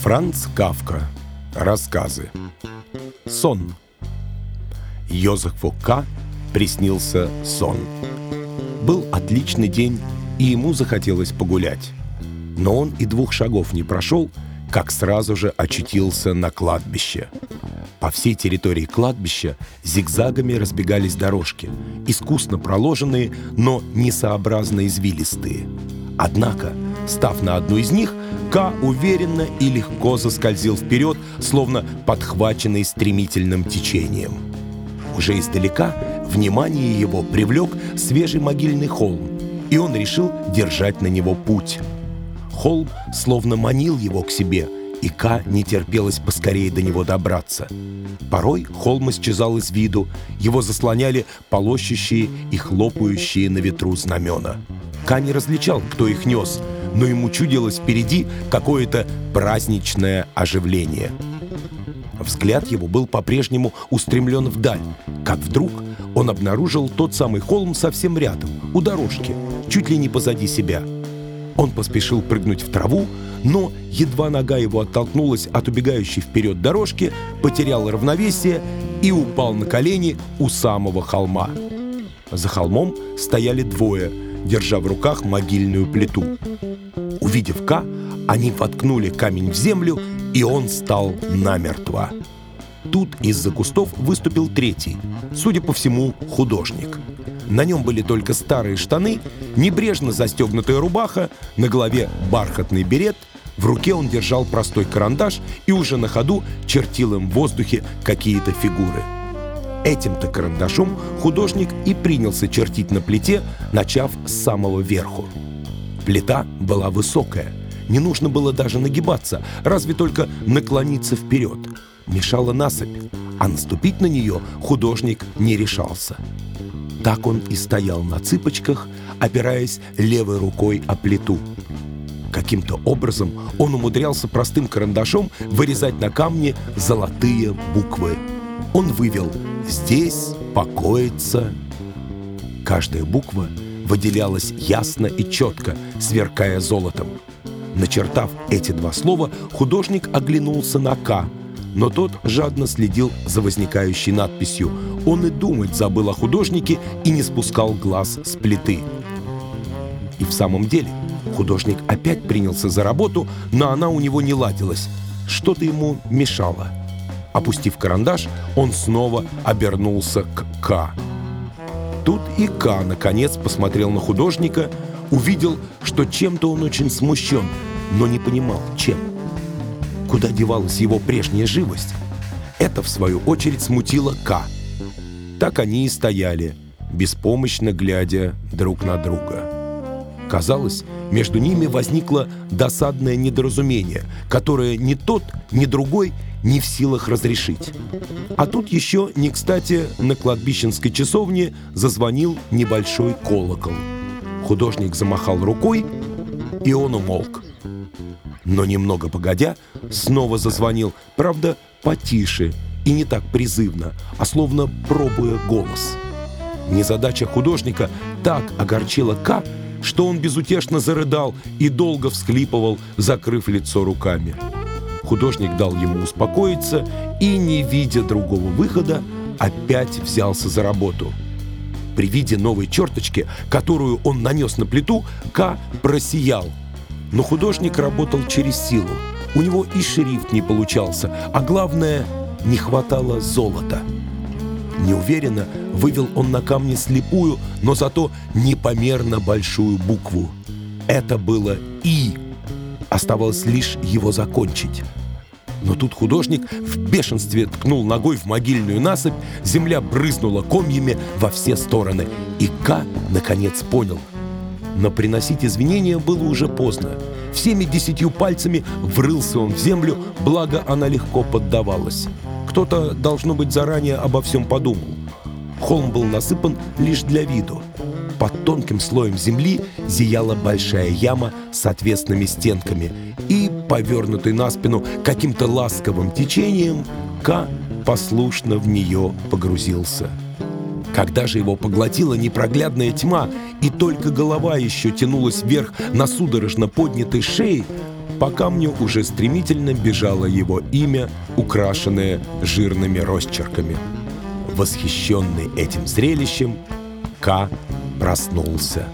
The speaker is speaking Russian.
Франц Кавка. Рассказы. Сон. Йозефу К. приснился сон. Был отличный день, и ему захотелось погулять. Но он и двух шагов не прошел, как сразу же очутился на кладбище. По всей территории кладбища зигзагами разбегались дорожки, искусно проложенные, но несообразно извилистые. Однако, став на одну из них, К уверенно и легко заскользил вперед, словно подхваченный стремительным течением. Уже издалека внимание его привлек свежий могильный холм, и он решил держать на него путь. Холм словно манил его к себе, и Ка не терпелось поскорее до него добраться. Порой холм исчезал из виду, его заслоняли полощущие и хлопающие на ветру знамена. Ка не различал, кто их нес — но ему чудилось впереди какое-то праздничное оживление. Взгляд его был по-прежнему устремлен вдаль, как вдруг он обнаружил тот самый холм совсем рядом, у дорожки, чуть ли не позади себя. Он поспешил прыгнуть в траву, но едва нога его оттолкнулась от убегающей вперед дорожки, потерял равновесие и упал на колени у самого холма. За холмом стояли двое, держа в руках могильную плиту. Увидев К, они воткнули камень в землю, и он стал намертво. Тут из-за кустов выступил третий, судя по всему, художник. На нем были только старые штаны, небрежно застегнутая рубаха, на голове бархатный берет, в руке он держал простой карандаш и уже на ходу чертил им в воздухе какие-то фигуры. Этим-то карандашом художник и принялся чертить на плите, начав с самого верху. Плита была высокая. Не нужно было даже нагибаться, разве только наклониться вперед. Мешала насыпь, а наступить на нее художник не решался. Так он и стоял на цыпочках, опираясь левой рукой о плиту. Каким-то образом он умудрялся простым карандашом вырезать на камне золотые буквы. Он вывел «Здесь покоится». Каждая буква — выделялась ясно и четко, сверкая золотом. Начертав эти два слова, художник оглянулся на К, но тот жадно следил за возникающей надписью. Он и думать забыл о художнике и не спускал глаз с плиты. И в самом деле художник опять принялся за работу, но она у него не ладилась. Что-то ему мешало. Опустив карандаш, он снова обернулся к К. Тут и Ка, наконец, посмотрел на художника, увидел, что чем-то он очень смущен, но не понимал, чем. Куда девалась его прежняя живость? Это, в свою очередь, смутило Ка. Так они и стояли, беспомощно глядя друг на друга. Казалось, между ними возникло досадное недоразумение, которое ни тот, ни другой не в силах разрешить. А тут еще, не кстати, на кладбищенской часовне зазвонил небольшой колокол. Художник замахал рукой, и он умолк. Но немного погодя, снова зазвонил, правда, потише и не так призывно, а словно пробуя голос. Незадача художника так огорчила К, что он безутешно зарыдал и долго всхлипывал, закрыв лицо руками. Художник дал ему успокоиться и, не видя другого выхода, опять взялся за работу. При виде новой черточки, которую он нанес на плиту, К просиял. Но художник работал через силу. У него и шрифт не получался, а главное, не хватало золота. Неуверенно вывел он на камне слепую, но зато непомерно большую букву. Это было «И». Оставалось лишь его закончить. Но тут художник в бешенстве ткнул ногой в могильную насыпь, земля брызнула комьями во все стороны. И К, наконец, понял. Но приносить извинения было уже поздно. Всеми десятью пальцами врылся он в землю, благо она легко поддавалась. Кто-то, должно быть, заранее обо всем подумал. Холм был насыпан лишь для виду. Под тонким слоем земли зияла большая яма с отвесными стенками, и, повернутый на спину каким-то ласковым течением, К послушно в нее погрузился. Когда же его поглотила непроглядная тьма, и только голова еще тянулась вверх на судорожно поднятой шее, по камню уже стремительно бежало его имя, украшенное жирными росчерками. Восхищенный этим зрелищем, К проснулся.